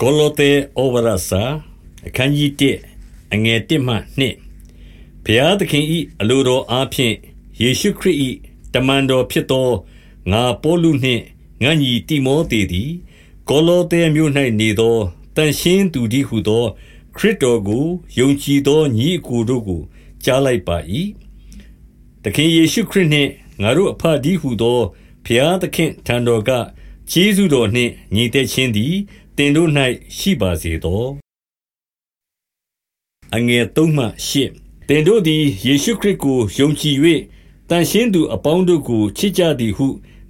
ကောလောသဲဩဝါဒစာအခန်းကြီး1အငယ်1မှ2ဘုရားသခင်၏အလိုတော်အားဖြင့်ယေရှုခရစ်၏တမန်တော်ဖြစ်သောငါပေါလုနှင့်ငါညီတိမောသေသည်ကောလောသဲမြို့၌နေသောတန်ရှင်းသူဒီဟုသောခရစ်တော်ကိုယုံကြည်သောညီအကိုတို့ကိုကြားလိုက်ပါ၏သခင်ယေရှုခရစ်နှင့်ငါတို့အဖဒီဟုသောဘုရားသခင်ထံတော်ကခြေဆုတော်နှင့်ညီတဲ့ချင်းသည် သင်တို့၌ရှိပါစေသောအငယ်3မှ8သင်တို့သည်ယေရှုခရစ်ကိုယုံကြည်၍တန်ရှင်းသူအပေါင်းတို့ကိုချစ်ကြသည်ဟု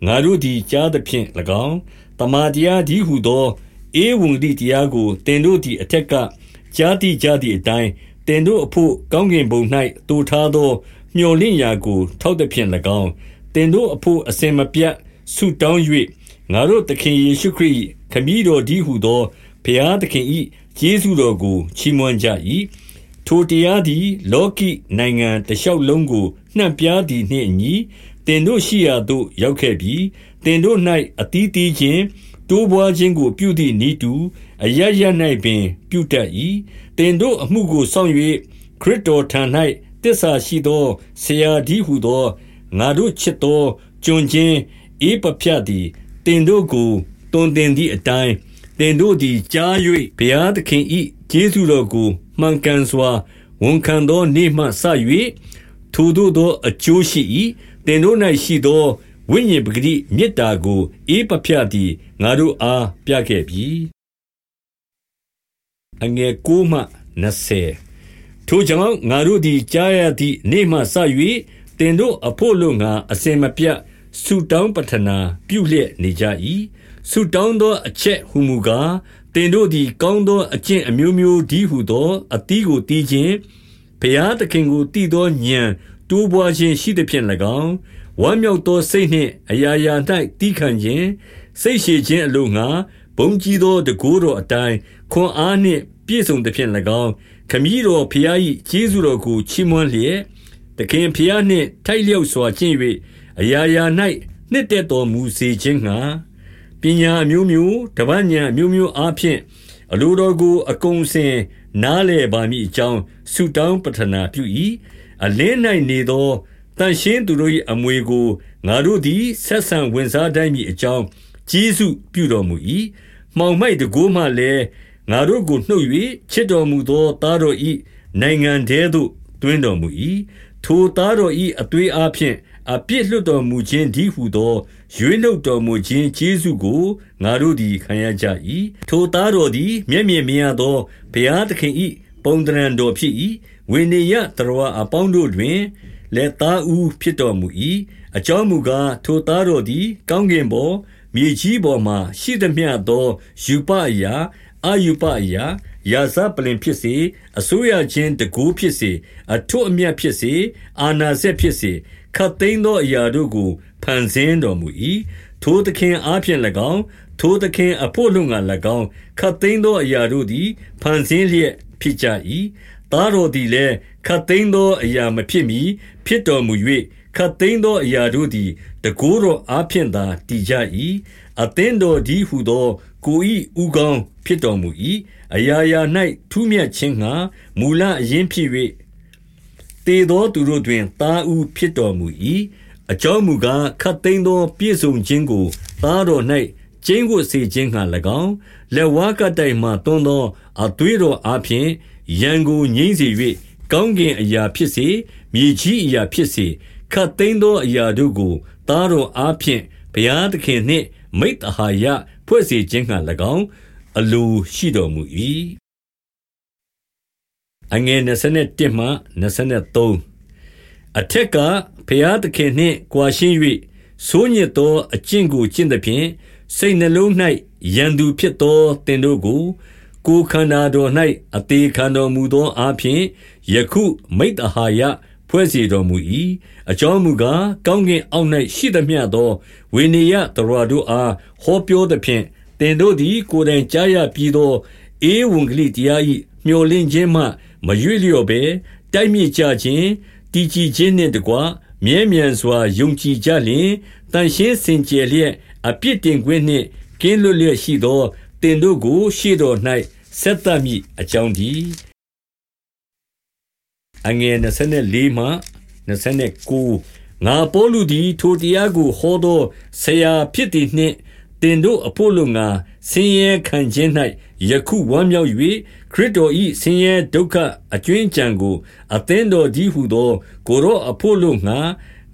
ငါတို့သည်ကြားသဖြင့်၎င်းတမန်တရားဒီဟုသောဧဝံဂေလိတရားကိုသင်တို့သည်အထက်ကကြားသိကြသည့်အတိုင်းသင်တို့အဖို့ကောင်းကင်ဘုံ၌တူထားသောမျှော်လင့်ရာကို ထောက်သဖြင့်၎င်းသင်တို့အဖို့အစင်မပြတ်ဆုတောင်း၍ငါတို့သခင်ယေရှုခရစ် ခမည်းတော်ဒီဟုသောဘုရားသခင်၏ကျေးဇူးတော်ကိုချီးမွမ်းကြ၏ထိုတရားသည် လောကီနိုင်ငံတလျှောက်လုံးကိုနှံ့ပြားသည်နှင့်အညီတင်တို့ရှိရာသို့ရောက်ခဲ့ပြီးတင်တို့၌အတီးတီးခြင်းတိုးပွားခြင်းကိုပြုသည့်ဤတူအရရ၌ပင် ပြုတတ်၏တင်တို့အမှုကိုဆောင်၍ခရစ်တော်ထံ၌တစ္ဆာရှိသောဆရာဒီဟုသောငါတို့ချစ်သောကျွန်ချင်းဧပဖြတ်သည်တင်တို့ကို တွင်တင်သည့်အတိုင်းတင်တို့သည်ကြား၍ဘုရားသခင်၏ကျေးဇူးတော်ကိုမှန်ကန်စွာဝန်ခံသောနေ့မှစ၍ထိုတို့သောအကျိုးရှိ၏တင်တို့၌ရှိသောဝိညာဉ်ပဂတိမေတ္တာကိုဧပဖြတ်သည်ငါတို့အားပြခဲ့ပြီအငယ်9မှ20ထိုကြောင့်ငါတို့သည်ကြားရသည့်နေ့မှစ၍တင်တို့အဖို့လို့ငါအစင်မပြတ်ဆုတောင်းပတနာပြုလျက်နေကြ၏ ဆုတောင်းသောအချက်ဟူမူကားတင်တို့သည်ကောင်းသောအကျင့်အမျိုးမျိုးဒီဟုသောအသီးကိုတီးခြင်းဘုရားသခင်ကိုတည်သောဉာဏ်တိုးပွားခြင်းရှိသဖြင့်၎င်းဝမ်းမြောက်သောစိတ်နှင့်အရာရာ၌တီးခံခြင်းစိတ်ရှိခြင်းအလိုငှာဘုံကြီးသောတကိုးတော်အတိုင်းခွန်အားနှင့်ပြည့်စုံသဖြင့်၎င်းခမည်းတော်ဖျား၏ကျေးဇူးတော်ကိုချီးမွမ်းလျက်သခင်ဖျားနှင့်ထိုက်လျောက်စွာကျင့်၍အရာရာ၌နှစ်သက်တော်မူစေခြင်းငှာ ပညာအမျိုးမျိုးတပည့်ဉာဏ်အမျိုးမျိုးအားဖြင့်အလိုတော်ကို အကုန်စင်နားလည်ပါမည်အကြောင်းဆုတောင်းပတနာပြု၏အလင်း၌နေသောတန်ရှင်းသူတို့၏အမွေကိုငါတို့သည်ဆက်ဆံဝင်စားတိုင်းမည်အကြောင်းကျေးဇူးပြုတော်မူ၏မှောင်မိုက်တကိုးမှလည်းငါတို့ကိုနှုတ်၍ချစ်တော်မူသောသားတော်၏နိုင်ငံထဲသို့တွင်တော်မူ၏ထိုသားတော်၏အသွေးအားဖြင့် အပြစ်လွတ်တော်မူခြင်းဒီဟုသောရွေးနှုတ်တော်မူခြင်းကျေးဇူးကိုငါတို့သည်ခံရကြ၏ထိုသားတော်သည်မျက်မြင်မြင်ရသောဘုရားသခင်၏ပုံတရံတော်ဖြစ်၏ဝိနည်းတရဝအပေါင်းတို့တွင်လက်သားဦးဖြစ်တော်မူ၏အကြောင်းမူကားထိုသားတော်သည် ကောင်းကင်ပေါ်မြေကြီးပေါ်မှရှိသမျှသောယူပအရာအာယူပအရာယာဇပလင်ဖြစ်စေအစိုးရချင်းတကူဖြစ်စေအထွတ်အမြတ်ဖြစ်စေအာနာစက်ဖြစ်စေ ခတ်သိမ်းသောအရာတို့ကိုဖန်ဆင်းတော်မူ၏ထိုသခင်အားဖြင့်၎င်းထိုသခင်အဖို့လုံငါ၎င်းခတ်သိမ်းသောအရာတို့သည်ဖန်ဆင်းလျက်ဖြစ်ကြ၏သားတော်သည်လည်းခတ်သိမ်းသောအရာမဖြစ်မီဖြစ်တော်မူ၍ခတ်သိမ်းသောအရာတို့သည်တကိုးတော်အားဖြင့်သာတည်ကြ၏အသင်းတော်ဒီဟုသောကိုဤဥကောင်းဖြစ်တော်မူ၏အရာရာ၌ထူးမြတ်ခြင်းငှာမူလအရင်ဖြစ်၍ တေသောသူတို့တွင် သားဥဖြစ်တော်မူ၏အကြောင်းမူကားခတ်သိမ်းသော ပြည့်စုံခြင်းကို သားတော်၌ကျင်းကိုစေခြင်းငှာ၎င်း လက်ဝါးကတိုင်မှတွန်းသော အသွေးတော်အားဖြင့် ရန်ကိုငိမ့်စေ၍ကောင်းကင်အရာဖြစ်စေ မြေကြီးအရာဖြစ်စေခတ်သိမ်းသောအရာတို့ကို သားတော်အားဖြင့် ဘုရားသခင်နှင့် မိတ္တဟာယဖွဲ့စေခြင်းငှာ၎င်း အလိုရှိတော်မူ၏ အငယ်21မှ23အထက်ကဘုရားသခင်နှင့်ကြွာရှင်း၍ဆိုးညစ်သောအကျင့်ကိုကျင့်သဖြင့်စိတ်နှလုံး၌ရန်သူဖြစ်သောတင်တို့ကိုကိုယ်ခန္ဓာတော်၌အသေးခံတော်မူသောအဖြစ်ယခုမိတ္တဟာယဖွဲ့စီတော်မူ၏အကြောင်းမူကားကောင်းကင်အောက်၌ရှိသမျှသောဝိနည်းတော်တို့အားဟောပြောသဖြင့်တင်တို့သည်ကိုယ်တိုင်ကြားရပြီးသောဧဝံဂေလိတရား၏မျှော်လင့်ခြင်းမှ မရွေ့လျော့ဘဲတိုက်မြစ်ကြခြင်းတည်ကြည်ခြင်းနှင့်တကွမြဲမြံစွာယုံကြည်ကြလျင်တန်ရှင်းစင်ကြယ်လျက်အပြစ်တင်ခွင့်နှင့်ကင်းလွတ်လျက်ရှိသောသင်တို့ကိုရှေ့တော်၌ဆက်သမည်အကြောင်းတည်းအငယ်24မှ29ငါပေါလုသည်ထိုတရားကိုဟောသောဆရာဖြစ်သည်နှင့် တင်တို့အဖို့လုံငါဆင်းရဲခံခြင်း၌ယခုဝမ်းမြောက်၍ခရစ်တော်၏ဆင်းရဲဒုက္ခအကျွင်းကြံကို အသင်းတော်ကြီးဟုသော ကိုရောအဖို့လုံငါ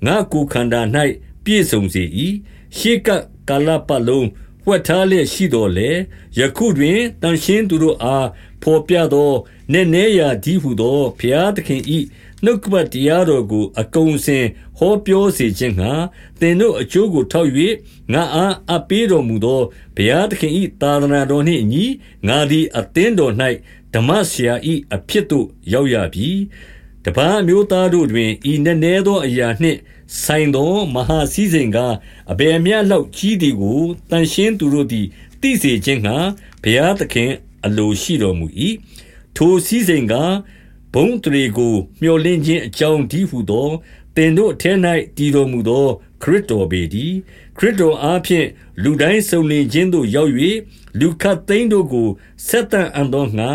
ငါကိုခန္ဓာ၌ပြည့်စုံစေ၏ရှေးကကာလပတ်လုံးဝှက်ထားလျက်ရှိတော်လေယခုတွင်တန်ရှင်းသူတို့အားဖော်ပြသောနည်းနည်းရာဒီဟုသောဘုရားသခင်၏ နှုတ်ကပတ်တရားတော်ကို အကုန်စင်ဟောပြောစေခြင်းငှာသင်တို့အကျိုးကိုထောက်၍ငါအားအပေးတော်မူသောဘုရားသခင်၏သာသနာတော်နှင့်အညီငါသည်အသင်းတော်၌ဓမ္မဆရာ၏အဖြစ်သို့ရောက်ရပြီတပားမျိုးသားတို့တွင်ဤနည်းနည်းသောအရာနှင့်ဆိုင်သောမဟာစည်းစိမ်ကအဘယ်မျှလောက်ကြီးသည်ကိုတန်ရှင်းသူတို့သည်သိစေခြင်းငှာဘုရားသခင် အလိုရှိတော်မူ၏ထိုစည်းစိမ်က ဘုံတရေကို မျော်လင့်ခြင်းအကြောင်းဒီဟုသောတင်တို့အထက်၌တည်တော်မူသော ခရစ်တော်ပေတည်းခရစ်တော်အားဖြင့်လူတိုင်းစုံလင်ခြင်းသို့ရောက်၍လူခတ်သိန်းတို့ကိုဆက်တန်အံ့သောငါ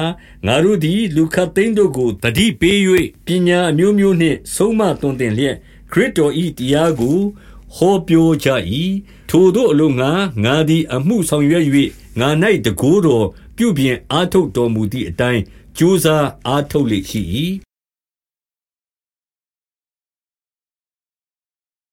ငါတို့သည် လူခတ်သိန်းတို့ကိုတတိပေး၍ပညာအမျိုးမျိုးနှင့်ဆုံးမသွန်သင်လျက်ခရစ်တော်၏တရားကိုဟောပြောကြ၏ထိုတို့အလို့ငါငါသည် အမှုဆောင်ရွက်၍ငါ၌တကိုးတော်ပြုပြင်အားထုတ်တော်မူသည့်အတိုင်း ကြိုးစားအားထုတ်လေရှိ၏